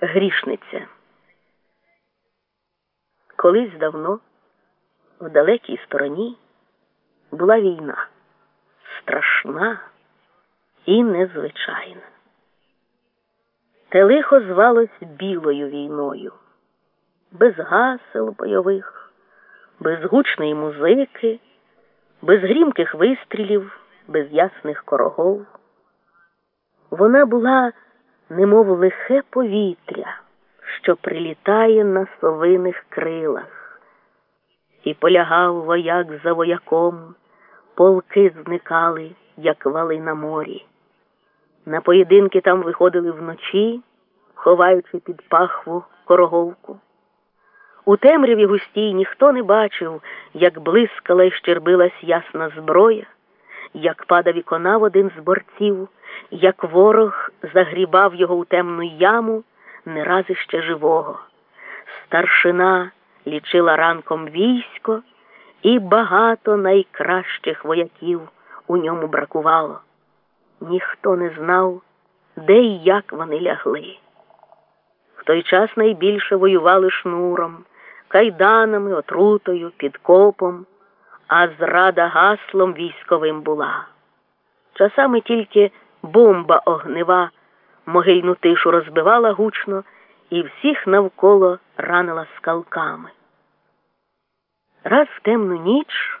Грішниця. Колись давно, в далекій стороні, була війна страшна і незвичайна. Те лихо звалось білою війною, без гасел бойових, без гучної музики, без грімких вистрілів, без ясних корогов. Вона була немов лихе повітря, що прилітає на совиних крилах, і полягав вояк за вояком, полки зникали, як вали на морі. На поєдинки там виходили вночі, ховаючи під пахву короговку. У темряві густій ніхто не бачив, як блискала й щербилась ясна зброя, як падав і конав один з борців як ворог загрібав його у темну яму, не раз іще живого. Старшина лічила ранком військо, і багато найкращих вояків у ньому бракувало. Ніхто не знав, де і як вони лягли. В той час найбільше воювали шнуром, кайданами, отрутою, підкопом, а зрада гаслом військовим була. Часами тільки бомба огнива могильну тишу розбивала гучно і всіх навколо ранила скалками. Раз в темну ніч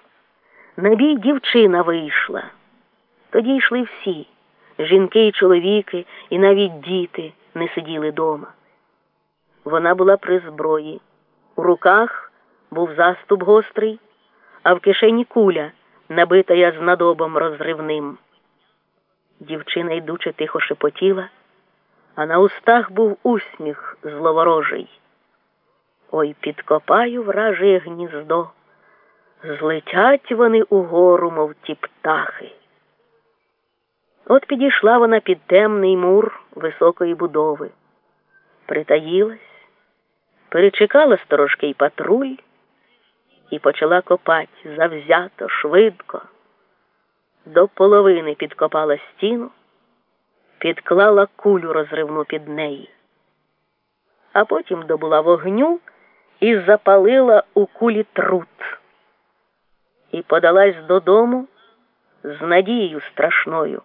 на бій дівчина вийшла. Тоді йшли всі жінки і чоловіки, і навіть діти не сиділи дома. Вона була при зброї. У руках був заступ гострий, а в кишені куля, набита я з надобом розривним. Дівчина, йдучи, тихо шепотіла, а на устах був усміх зловорожий. Ой, підкопаю враже гніздо, злетять вони угору, мов ті птахи. От підійшла вона під темний мур високої будови, притаїлась, перечекала сторожкий патруль і почала копать завзято, швидко до половини підкопала стіну, підклала кулю розривну під неї, а потім добула вогню і запалила у кулі трут. І подалась додому з надією страшною.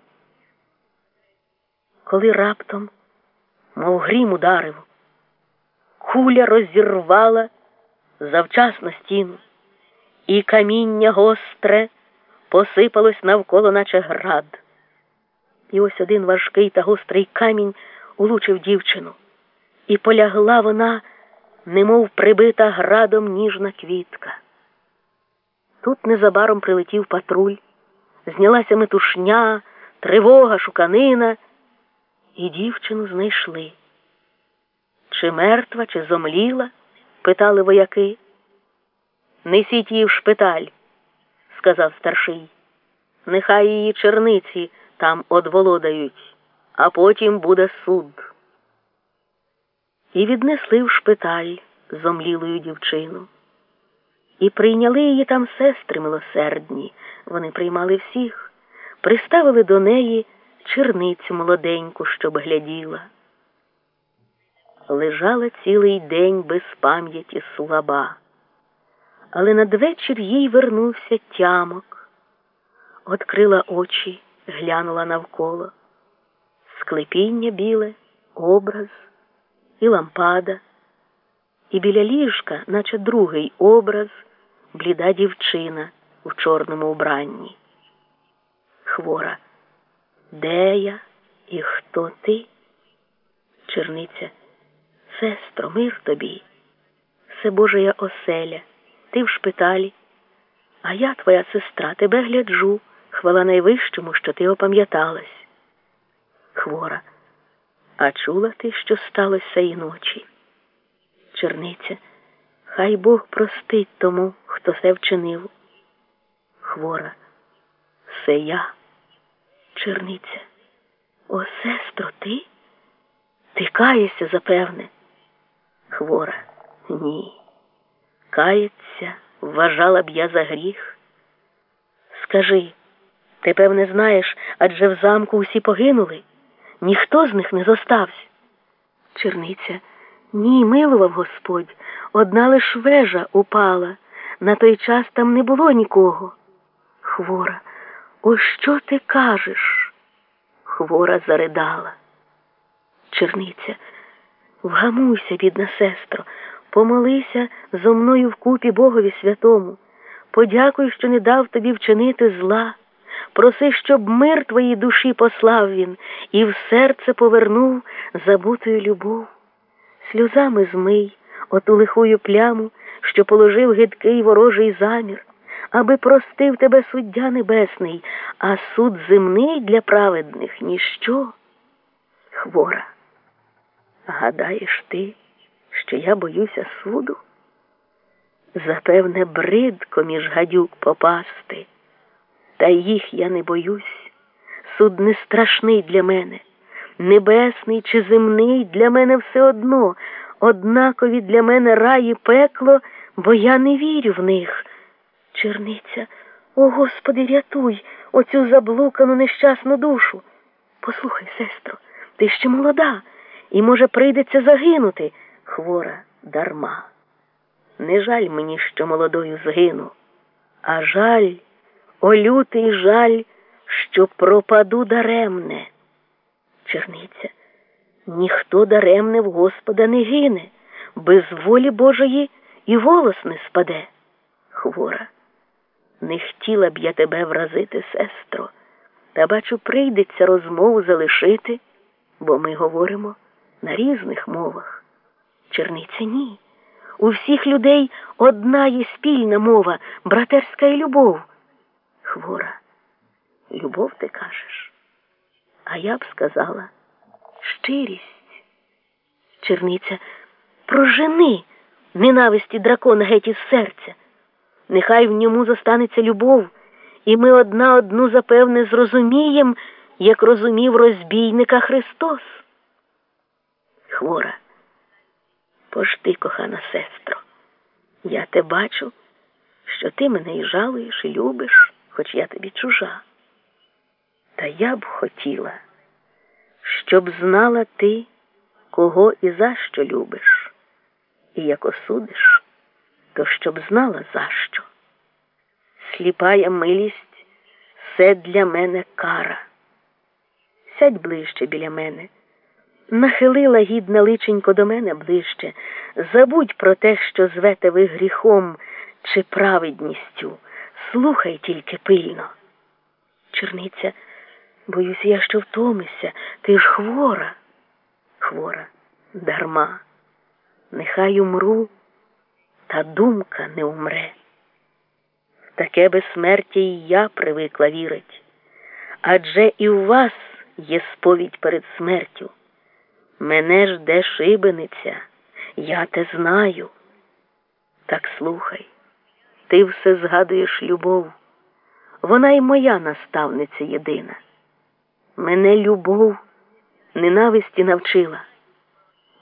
Коли раптом, мов грім ударив, куля розірвала завчасно стіну, і каміння гостре посипалось навколо, наче град. І ось один важкий та гострий камінь улучив дівчину, і полягла вона, немов прибита градом ніжна квітка. Тут незабаром прилетів патруль, знялася метушня, тривога, шуканина, і дівчину знайшли. Чи мертва, чи зомліла? питали вояки. Несіть її в шпиталь сказав старший. Нехай її черниці там одволодають, а потім буде суд. І віднесли в шпиталь зомлілою дівчину. І прийняли її там сестри милосердні. Вони приймали всіх, приставили до неї черницю молоденьку, щоб гляділа. Лежала цілий день без пам'яті слаба але надвечір їй вернувся тямок, Открила очі, глянула навколо, склепіння біле, образ і лампада, і біля ліжка, наче другий образ, бліда дівчина в чорному убранні. Хвора, де я і хто ти? Черниця, сестро, мир тобі, все Божия оселя ти в шпиталі, а я, твоя сестра, тебе гляджу, хвала найвищому, що ти опам'яталась. Хвора, а чула ти, що сталося і ночі? Черниця, хай Бог простить тому, хто це вчинив. Хвора, все я, черниця. О, сестро, ти? Ти каєшся, запевне? Хвора, ні кається, вважала б я за гріх. Скажи, ти певне знаєш, адже в замку усі погинули, ніхто з них не зостався. Черниця. Ні, милував Господь, одна лиш вежа упала. На той час там не було нікого. Хвора, ось що ти кажеш? Хвора заридала. Черниця, вгамуйся, бідна сестро, помолися зо мною вкупі Богові святому. Подякуй, що не дав тобі вчинити зла. Проси, щоб мир твоїй душі послав він і в серце повернув забутою любов. Сльозами змий оту лихую пляму, що положив гидкий ворожий замір, аби простив тебе суддя небесний, а суд земний для праведних ніщо. Хвора. Гадаєш ти, що я боюся суду? Запевне, бридко між гадюк попасти, та їх я не боюсь. Суд не страшний для мене, небесний чи земний для мене все одно, однакові для мене рай і пекло, бо я не вірю в них. Черниця, о Господи, рятуй оцю заблукану нещасну душу. Послухай, сестро, ти ще молода, і, може, прийдеться загинути, хвора дарма. Не жаль мені, що молодою згину, а жаль, о лютий жаль, що пропаду даремне. Черниця, ніхто даремне в Господа не гине, без волі Божої і волос не спаде. Хвора, не хотіла б я тебе вразити, сестро, та бачу, прийдеться розмову залишити, бо ми говоримо на різних мовах. Черниця ні. У всіх людей одна є спільна мова, братерська і любов. Хвора, любов ти кажеш, а я б сказала щирість. Черниця, прожени ненависті дракона геть із серця. Нехай в ньому зостанеться любов, і ми одна одну запевне зрозумієм, як розумів розбійника Христос. Хвора. Пошти, кохана сестро, я те бачу, що ти мене і жалуєш, і любиш, хоч я тобі чужа. Та я б хотіла, щоб знала ти, кого і за що любиш, і як осудиш, то щоб знала за що. Сліпая милість все для мене кара. Сядь ближче біля мене. Нахилила гідна личенько до мене ближче, забудь про те, що звете ви гріхом чи праведністю. Слухай тільки пильно. Черниця, боюсь я, що втомишся, ти ж хвора. Хвора, дарма. Нехай умру, та думка не умре. В таке безсмертя і я привикла вірить, адже і у вас є сповідь перед смертю. Мене жде шибениця, я те знаю. Так слухай, ти все згадуєш любов, вона й моя наставниця єдина. Мене любов ненависті навчила.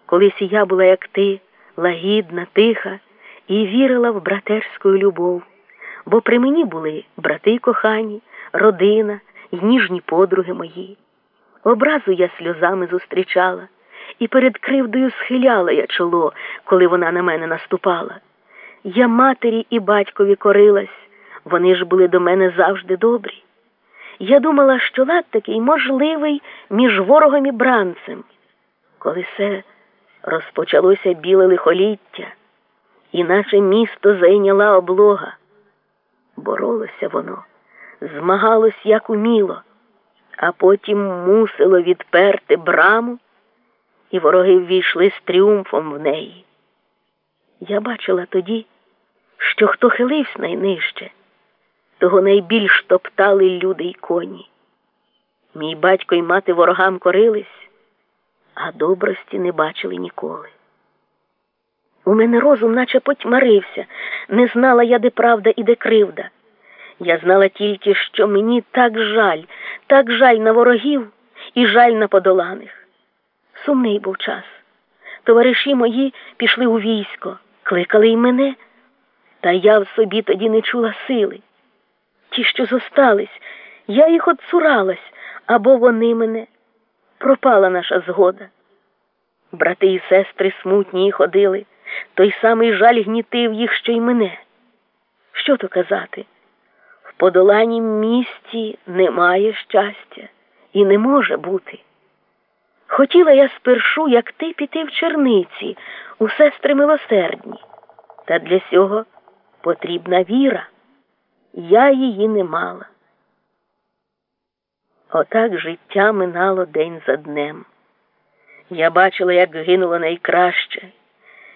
Колись я була, як ти, лагідна, тиха, і вірила в братерську любов, бо при мені були брати кохані, родина й ніжні подруги мої. Образу я сльозами зустрічала і перед кривдою схиляла я чоло, коли вона на мене наступала. Я матері і батькові корилась, вони ж були до мене завжди добрі. Я думала, що лад такий можливий між ворогом і бранцем. Коли все розпочалося біле лихоліття, і наше місто зайняла облога. Боролося воно, змагалось як уміло, а потім мусило відперти браму і вороги ввійшли з тріумфом в неї. Я бачила тоді, що хто хилився найнижче, того найбільш топтали люди й коні. Мій батько й мати ворогам корились, а добрості не бачили ніколи. У мене розум наче потьмарився, не знала я, де правда і де кривда. Я знала тільки, що мені так жаль, так жаль на ворогів і жаль на подоланих. Сумний був час. Товариші мої пішли у військо, кликали й мене, та я в собі тоді не чула сили. Ті, що зостались, я їх отцуралась, або вони мене. Пропала наша згода. Брати і сестри смутні й ходили, той самий жаль гнітив їх, що й мене. Що то казати? В подоланім місті немає щастя і не може бути. Хотіла я спершу, як ти, піти в черниці, у сестри милосердні, та для цього потрібна віра. Я її не мала. Отак життя минало день за днем. Я бачила, як гинуло найкраще,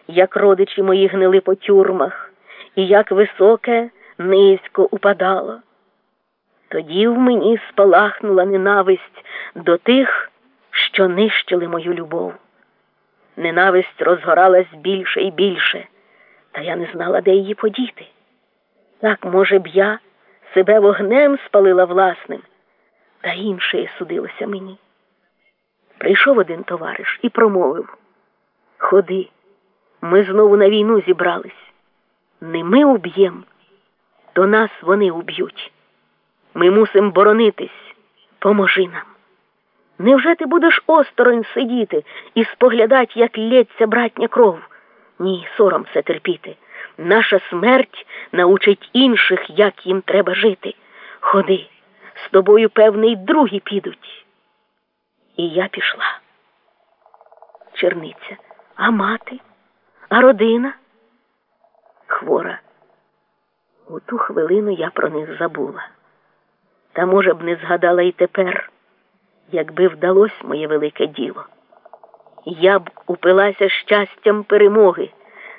як родичі мої гнили по тюрмах, і як високе низько упадало. Тоді в мені спалахнула ненависть до тих, що нищили мою любов. Ненависть розгоралась більше і більше, та я не знала, де її подіти. Так, може б, я себе вогнем спалила власним, та інше судилося мені. Прийшов один товариш і промовив Ходи, ми знову на війну зібрались. Не ми уб'єм, то нас вони уб'ють. Ми мусимо боронитись, поможи нам. Невже ти будеш осторонь сидіти і споглядати, як лється братня кров? Ні, сором все терпіти. Наша смерть научить інших, як їм треба жити. Ходи, з тобою, певний, другі підуть. І я пішла. Черниця, а мати, а родина? Хвора. У ту хвилину я про них забула. Та, може б, не згадала і тепер, якби вдалося моє велике діло. Я б упилася щастям перемоги,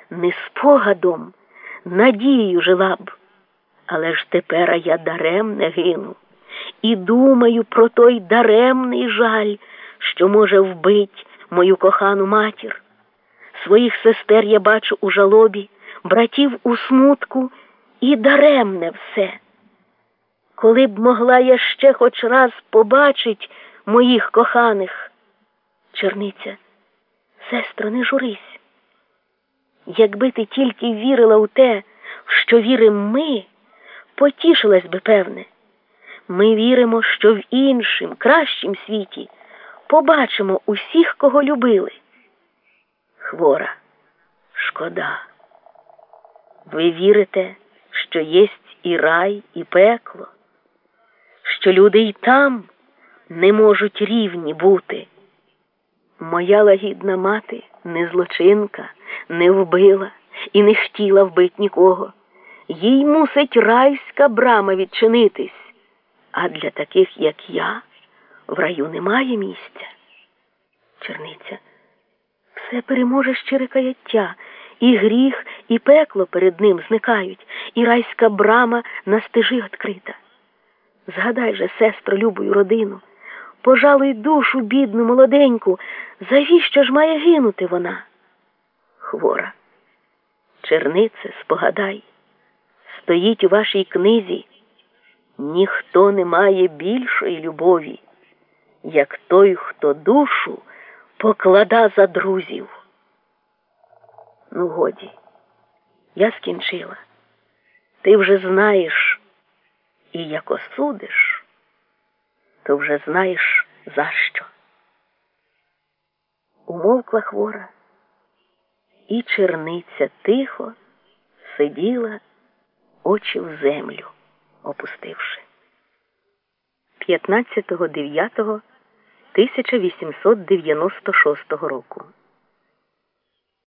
не спогадом, надією жила б. Але ж тепер я даремне гину і думаю про той даремний жаль, що може вбить мою кохану матір. Своїх сестер я бачу у жалобі, братів у смутку і даремне все. Коли б могла я ще хоч раз побачить моїх коханих, черниця, сестро, не журись. Якби ти тільки вірила у те, що віримо ми, потішилась би, певне. Ми віримо, що в іншим, кращим світі побачимо усіх, кого любили. Хвора, шкода. Ви вірите, що єсть і рай, і пекло, що люди й там не можуть рівні бути. Моя лагідна мати не злочинка, не вбила і не хотіла вбить нікого. Їй мусить райська брама відчинитись. А для таких, як я, в раю немає місця. Черниця, все переможе щире каяття, і гріх, і пекло перед ним зникають, і райська брама на стежі відкрита. Згадай же, сестро, любою родину, пожалуй, душу бідну, молоденьку, завіщо ж має гинути вона? Хвора, чернице, спогадай, стоїть у вашій книзі. Ніхто не має більшої любові, як той, хто душу поклада за друзів. Ну, годі, я скінчила. Ти вже знаєш, і як осудиш, то вже знаєш за що. Умовкла хвора, і черниця тихо сиділа очі в землю опустивши. 15.09.1896 року